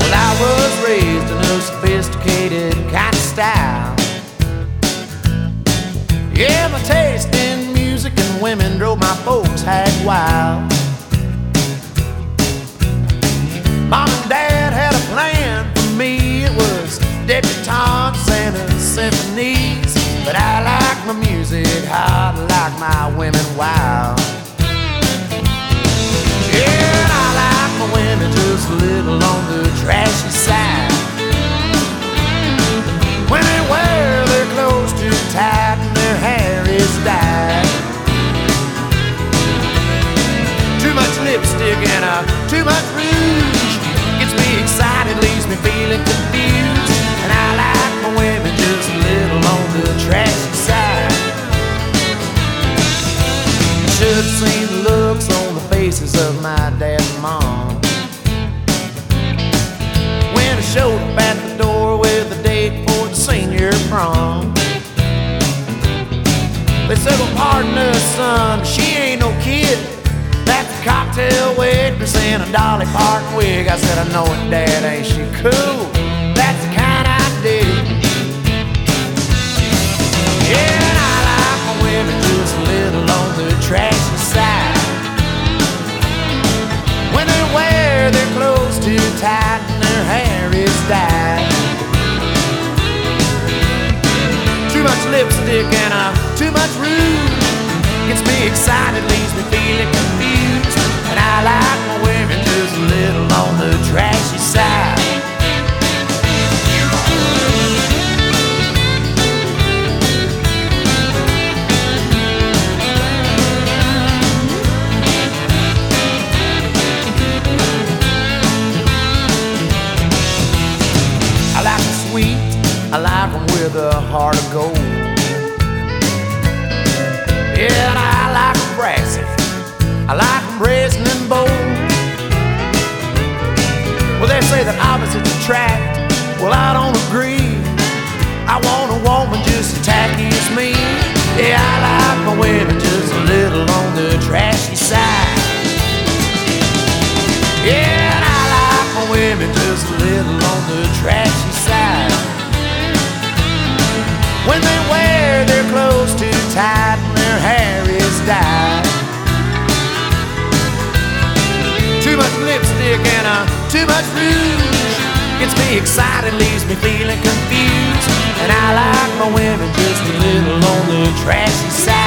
Well, I was raised in a sophisticated kind of style. Yeah, my taste in music and women drove my folks hag wild. Mom and Dad had a plan for me. It was debutantes and symphonies. But I like hot, like my women wild. Yeah, I like my women just a little on the trashy side. When they wear their clothes too tight and their hair is dyed. Too much lipstick and uh, too much rouge gets me excited, leaves me feeling confused. Should've seen the looks on the faces of my dad and mom. When I showed up at the door with a date for the senior prom. They said, well, pardon us, son, she ain't no kid. That's a cocktail waitress in a Dolly Parton wig. I said, I know it, Dad, ain't she cool? Lipstick and uh, too much rouge gets me excited, leaves me feeling confused. And I like my women just a little on the trashy side. I like them sweet, I like them with a heart of gold. Yeah, I like them brassy, I like them brazen and bold. Well, they say that opposites attract, well, I don't agree. I want a woman just as tacky as me. Yeah, I like my women just a little on the trashy side. Yeah, and I like my women just a little on the trashy too much rouge gets me excited, leaves me feeling confused. And I like my women just a little on the trashy side.